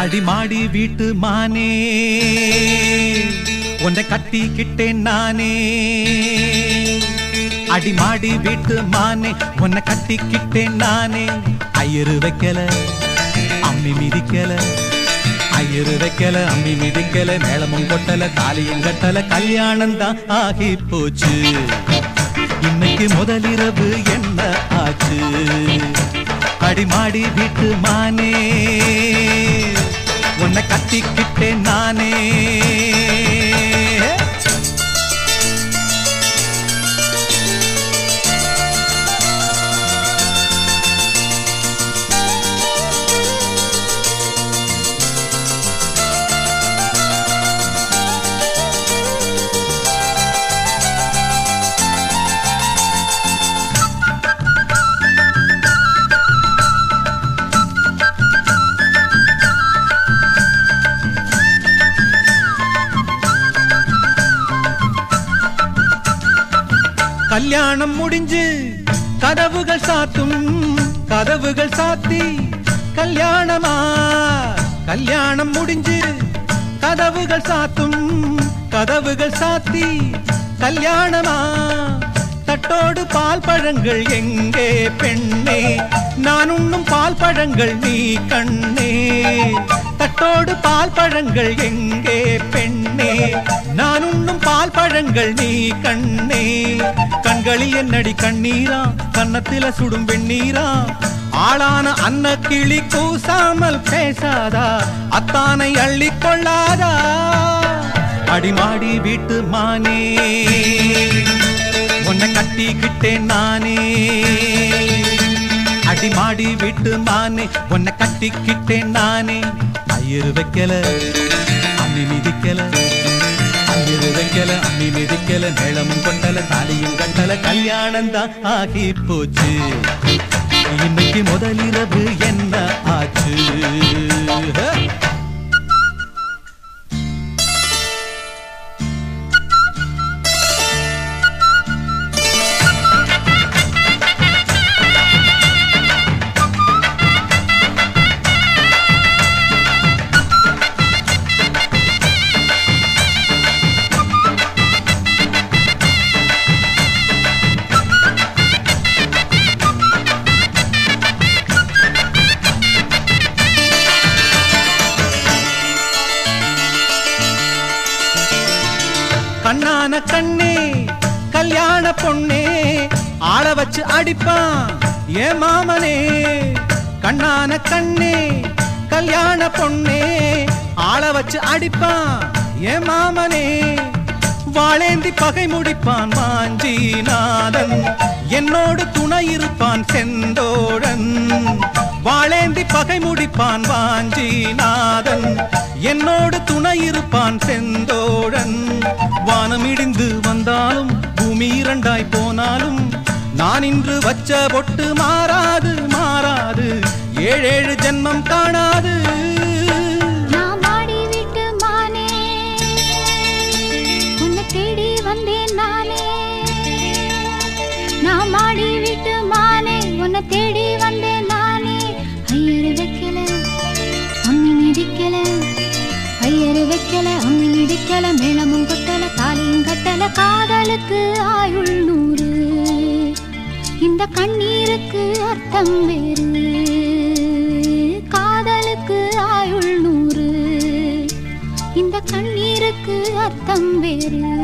அடிமாடி வீட்டு மானே உன்னை கட்டிக்கிட்டேன் நானே. அடிமாடி வீட்டு மானே உன்னை கட்டிக்கிட்டேன் நானே. ஐயரு வைக்கல அம்மி மிதிக்கல. ஐயரு வைக்கல அம்மி மிதிக்கல மேளமும் கொட்டல தாலியும் கட்டல கல்யாணம் தான் ஆகி போச்சு. இன்னைக்கு முதலிரவு என்ன கல்யாணம் முடிஞ்சு கதவுகள் சாத்தும் கதவுகள் சாத்தி கல்யாணமா? கல்யாணம் முடிஞ்சு கதவுகள் சாத்தும் கதவுகள் சாத்தி கல்யாணமா? தட்டோடு பால் பழங்கள் எங்கே பெண்ணே? நான் உண்ணும் பால் பழங்கள் நீ கண்ணே. தட்டோடு பால் பழங்கள் எங்கே பெண்ணே? நான் உண்ணும் பால் பழங்கள் நீ கண்ணே. கண்களில் என்னடி கண்ணீரா? கன்னத்தில சுடும் வெண்ணீரா ஆளான அன்ன கிளி கூசாமல் பேசாதா? அத்தானை அள்ளி கொள்ளாதா? அடிமாடி வீட்டு மானே. உன்னை கட்டிக்கிட்டேன் நானே. அடிமாடி வீட்டு மானே. உன்னை கட்டிக்கிட்டேன் நானே. ஐயர் வைக்கல அம்மி மிதிக்கல. ஐயரு வைக்கல அம்மி மிதிக்கல நிலமும் கொண்டல தாலியும் கண்டல கல்யாணம் தான் ஆகி போச்சு. இன்னைக்கு முதலிரவு என்ன ஆச்சு? கல்யாண கண்ணே கல்யாண பொண்ணே ஆள வச்சு அடிப்பான் ஏ மாமனே. கண்ணான கண்ணே கல்யாண பொண்ணே ஆள வச்சு அடிப்பான் ஏ மாமனே. வாழேந்தி பகை முடிப்பான் மாஞ்சிநாதன் என்னோடு துணை இருப்பான் செந்தோழன். வாழேந்தி பகை முடிப்பான் வாஞ்சிநாதன் என்னோடு துணை இருப்பான் செந்தோழன். வானம் இடிந்து வந்தாலும் பூமி இரண்டாய் போனாலும் நான் இன்று வச்ச பொட்டு மாறாது மாறாது. ஏழேழு ஜென்மம் காணாது. தேடி வந்தேன் நானே. ஐயர் வைக்கல அம்மி மிதிக்கல கையறு வைக்கல அம்மி இடிக்கல மேளமும் கொட்டல தாலியும் கட்டல காதலுக்கு ஆயுள் நூறு. இந்த கண்ணீருக்கு அர்த்தம் வேறு. காதலுக்கு ஆயுள் நூறு. இந்த கண்ணீருக்கு அர்த்தம் வேறு.